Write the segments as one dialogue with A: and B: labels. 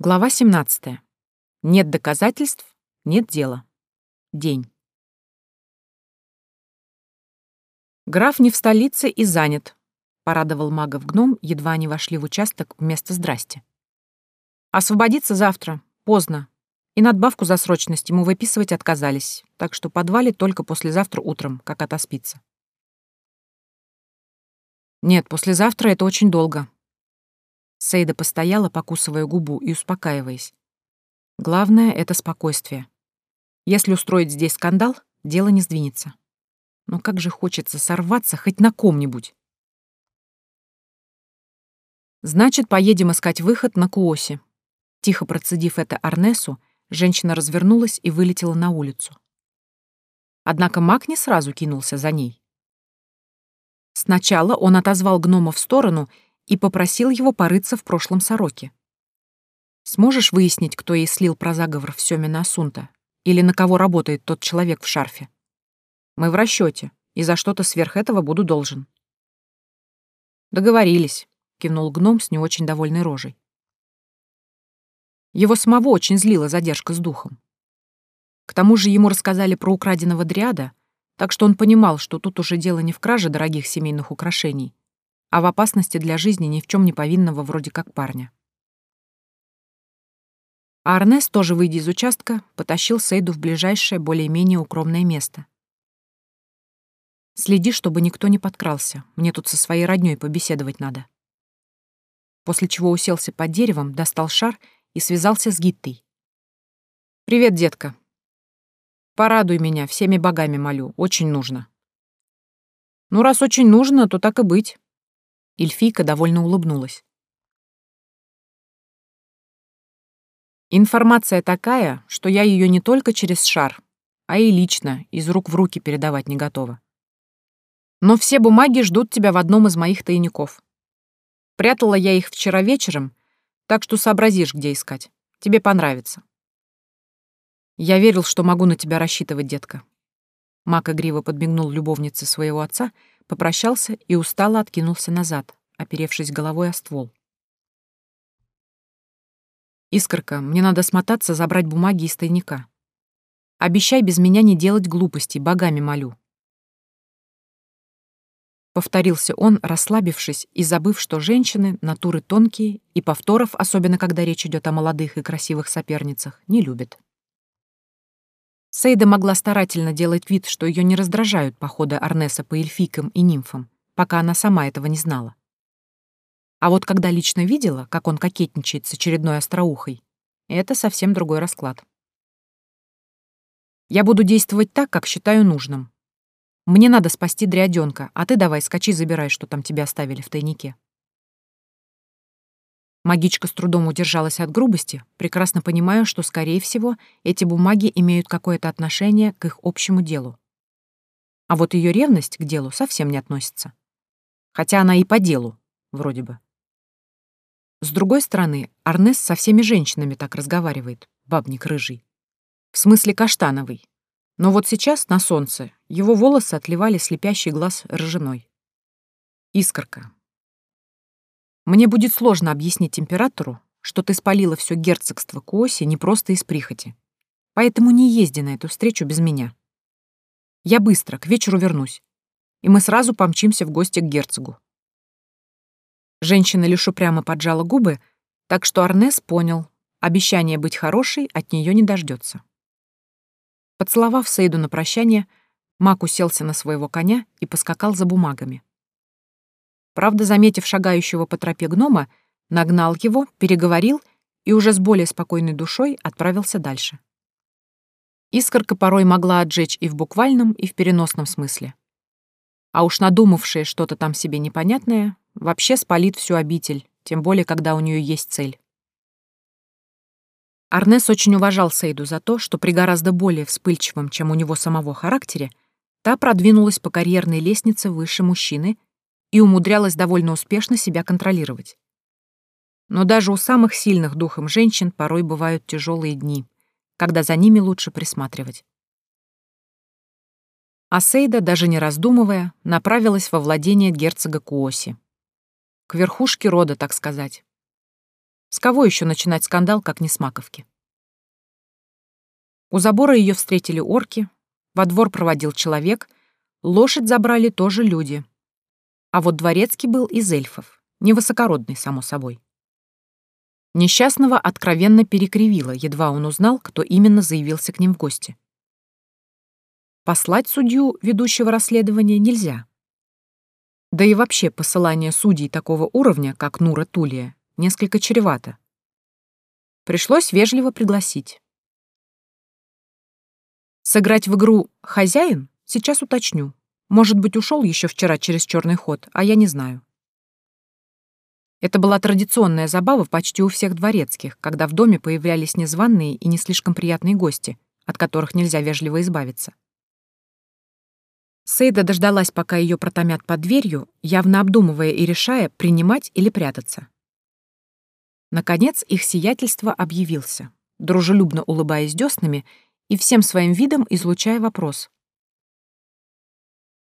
A: Глава 17. Нет доказательств, нет дела. День. Граф не в столице и занят, порадовал магов гном, едва они вошли в участок вместо здрасти. Освободиться завтра, поздно. И надбавку за срочность ему выписывать отказались, так что подвалит только послезавтра утром, как отоспится. Нет, послезавтра это очень долго, Сейда постояла, покусывая губу и успокаиваясь. Главное — это спокойствие. Если устроить здесь скандал, дело не сдвинется. Но как же хочется сорваться хоть на ком-нибудь. Значит, поедем искать выход на Куосе. Тихо процедив это Арнесу, женщина развернулась и вылетела на улицу. Однако маг не сразу кинулся за ней. Сначала он отозвал гнома в сторону и попросил его порыться в прошлом сороке. Сможешь выяснить, кто ей слил про заговор в Сёмина Асунта? Или на кого работает тот человек в шарфе? Мы в расчете, и за что-то сверх этого буду должен. Договорились, кивнул гном с не очень довольной рожей. Его самого очень злила задержка с духом. К тому же ему рассказали про украденного дриада, так что он понимал, что тут уже дело не в краже дорогих семейных украшений, а в опасности для жизни ни в чем не повинного вроде как парня. А Арнес, тоже выйдя из участка, потащил Сейду в ближайшее, более-менее укромное место. «Следи, чтобы никто не подкрался. Мне тут со своей роднёй побеседовать надо». После чего уселся под деревом, достал шар и связался с Гиттой. «Привет, детка. Порадуй меня, всеми богами молю, очень нужно». «Ну, раз очень нужно, то так и быть. Эльфийка довольно улыбнулась. Информация такая, что я ее не только через шар, а и лично, из рук в руки передавать не готова. Но все бумаги ждут тебя в одном из моих тайников. Прятала я их вчера вечером, так что сообразишь, где искать. Тебе понравится. Я верил, что могу на тебя рассчитывать, детка. Мак игриво подмигнул любовнице своего отца, попрощался и устало откинулся назад, оперевшись головой о ствол. «Искорка, мне надо смотаться, забрать бумаги из тайника. Обещай без меня не делать глупостей, богами молю». Повторился он, расслабившись и забыв, что женщины — натуры тонкие, и повторов, особенно когда речь идет о молодых и красивых соперницах, не любят. Сейда могла старательно делать вид, что ее не раздражают походы Арнеса по эльфийкам и нимфам, пока она сама этого не знала. А вот когда лично видела, как он кокетничает с очередной остроухой, это совсем другой расклад. Я буду действовать так, как считаю нужным. Мне надо спасти дрядёнка, а ты давай скачи забирай, что там тебе оставили в тайнике. Магичка с трудом удержалась от грубости, прекрасно понимая, что, скорее всего, эти бумаги имеют какое-то отношение к их общему делу. А вот ее ревность к делу совсем не относится. Хотя она и по делу, вроде бы. С другой стороны, Арнес со всеми женщинами так разговаривает, бабник рыжий. В смысле каштановый. Но вот сейчас, на солнце, его волосы отливали слепящий глаз рыжиной. Искорка, мне будет сложно объяснить императору, что ты спалила все герцогство Куоси не просто из прихоти. Поэтому не езди на эту встречу без меня. Я быстро, к вечеру вернусь, и мы сразу помчимся в гости к герцогу. Женщина лишь упрямо поджала губы, так что Арнес понял, обещание быть хорошей от нее не дождется. Поцеловав Сейду на прощание, Мак уселся на своего коня и поскакал за бумагами. Правда, заметив шагающего по тропе гнома, нагнал его, переговорил и уже с более спокойной душой отправился дальше. Искорка порой могла отжечь и в буквальном, и в переносном смысле. А уж надумавшая что-то там себе непонятное, вообще спалит всю обитель, тем более, когда у нее есть цель. Арнес очень уважал Сейду за то, что при гораздо более вспыльчивом, чем у него самого характере, та продвинулась по карьерной лестнице выше мужчины и умудрялась довольно успешно себя контролировать. Но даже у самых сильных духом женщин порой бывают тяжелые дни, когда за ними лучше присматривать. Асейда, даже не раздумывая, направилась во владение герцога Куоси. К верхушке рода, так сказать. С кого еще начинать скандал, как не с маковки? У забора ее встретили орки, во двор проводил человек, лошадь забрали тоже люди. А вот дворецкий был из эльфов, невысокородный, само собой. Несчастного откровенно перекривило, едва он узнал, кто именно заявился к ним в гости. Послать судью, ведущего расследования, нельзя. Да и вообще посылание судей такого уровня, как Нура Тулия, несколько чревато. Пришлось вежливо пригласить. Сыграть в игру «Хозяин» сейчас уточню. Может быть, ушел еще вчера через черный ход, а я не знаю. Это была традиционная забава почти у всех дворецких, когда в доме появлялись незваные и не слишком приятные гости, от которых нельзя вежливо избавиться. Сейда дождалась, пока ее протомят под дверью, явно обдумывая и решая, принимать или прятаться. Наконец их сиятельство объявился, дружелюбно улыбаясь деснами и всем своим видом излучая вопрос.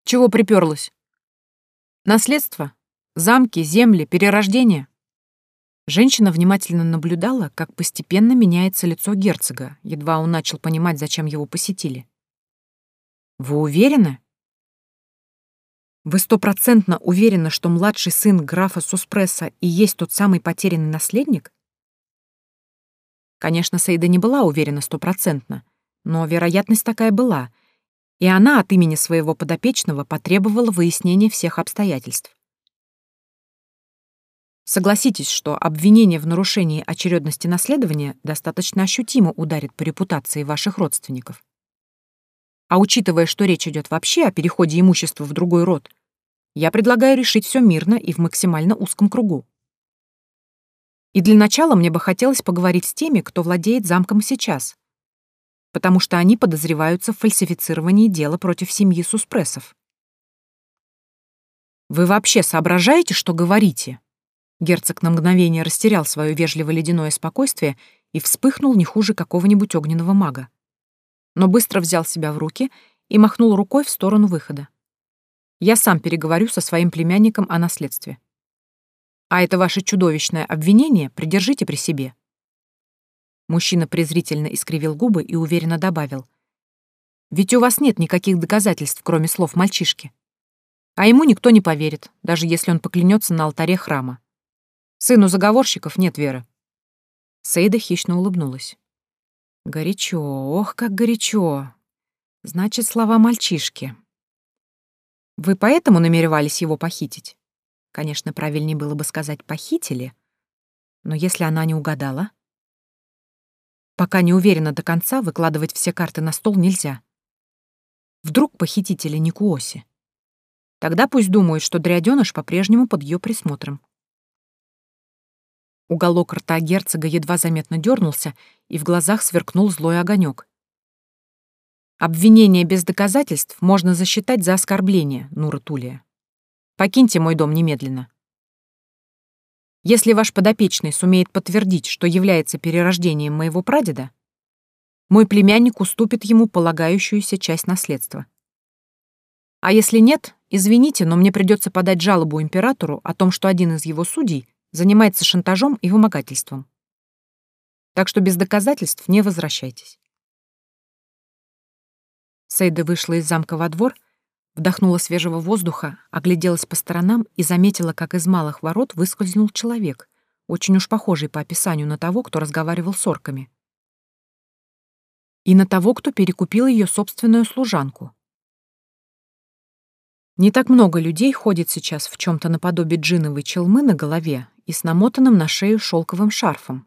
A: «Чего приперлась? Наследство? Замки, земли, перерождение?» Женщина внимательно наблюдала, как постепенно меняется лицо герцога, едва он начал понимать, зачем его посетили. «Вы уверены?» Вы стопроцентно уверены, что младший сын графа Суспресса и есть тот самый потерянный наследник? Конечно, Сейда не была уверена стопроцентно, но вероятность такая была, и она от имени своего подопечного потребовала выяснения всех обстоятельств. Согласитесь, что обвинение в нарушении очередности наследования достаточно ощутимо ударит по репутации ваших родственников. А учитывая, что речь идет вообще о переходе имущества в другой род, я предлагаю решить все мирно и в максимально узком кругу. И для начала мне бы хотелось поговорить с теми, кто владеет замком сейчас, потому что они подозреваются в фальсифицировании дела против семьи Суспрессов. «Вы вообще соображаете, что говорите?» Герцог на мгновение растерял свое вежливо-ледяное спокойствие и вспыхнул не хуже какого-нибудь огненного мага но быстро взял себя в руки и махнул рукой в сторону выхода. Я сам переговорю со своим племянником о наследстве. А это ваше чудовищное обвинение придержите при себе. Мужчина презрительно искривил губы и уверенно добавил. Ведь у вас нет никаких доказательств, кроме слов мальчишки. А ему никто не поверит, даже если он поклянется на алтаре храма. Сыну заговорщиков нет веры. Сейда хищно улыбнулась. Горячо, ох, как горячо. Значит, слова мальчишки. Вы поэтому намеревались его похитить? Конечно, правильнее было бы сказать «похитили». Но если она не угадала? Пока не уверена до конца, выкладывать все карты на стол нельзя. Вдруг похитители не Куоси? Тогда пусть думают, что дрядёныш по-прежнему под ее присмотром. Уголок рта герцога едва заметно дернулся, и в глазах сверкнул злой огонек. Обвинение без доказательств можно засчитать за оскорбление, Нура Тулия. Покиньте мой дом немедленно. Если ваш подопечный сумеет подтвердить, что является перерождением моего прадеда, мой племянник уступит ему полагающуюся часть наследства. А если нет, извините, но мне придется подать жалобу императору о том, что один из его судей занимается шантажом и вымогательством. Так что без доказательств не возвращайтесь. Сейда вышла из замка во двор, вдохнула свежего воздуха, огляделась по сторонам и заметила, как из малых ворот выскользнул человек, очень уж похожий по описанию на того, кто разговаривал с орками. И на того, кто перекупил ее собственную служанку. Не так много людей ходит сейчас в чем то наподобие джиновой челмы на голове и с намотанным на шею шелковым шарфом.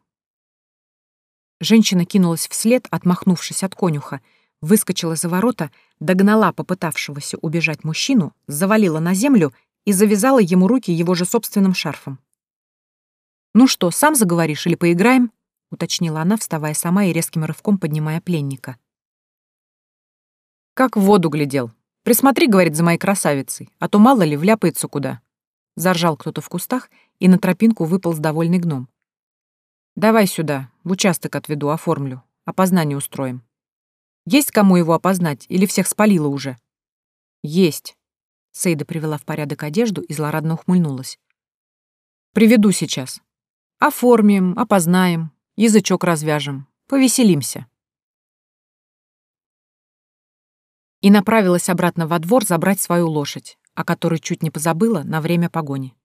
A: Женщина кинулась вслед, отмахнувшись от конюха, выскочила за ворота, догнала попытавшегося убежать мужчину, завалила на землю и завязала ему руки его же собственным шарфом. «Ну что, сам заговоришь или поиграем?» — уточнила она, вставая сама и резким рывком поднимая пленника. «Как в воду глядел. Присмотри, — говорит, — за моей красавицей, а то мало ли вляпается куда». Заржал кто-то в кустах, и на тропинку выпал с довольный гном. «Давай сюда, в участок отведу, оформлю. Опознание устроим. Есть кому его опознать или всех спалило уже?» «Есть». Сейда привела в порядок одежду и злорадно ухмыльнулась. «Приведу сейчас. Оформим, опознаем, язычок развяжем, повеселимся. И направилась обратно во двор забрать свою лошадь, о которой чуть не позабыла на время погони.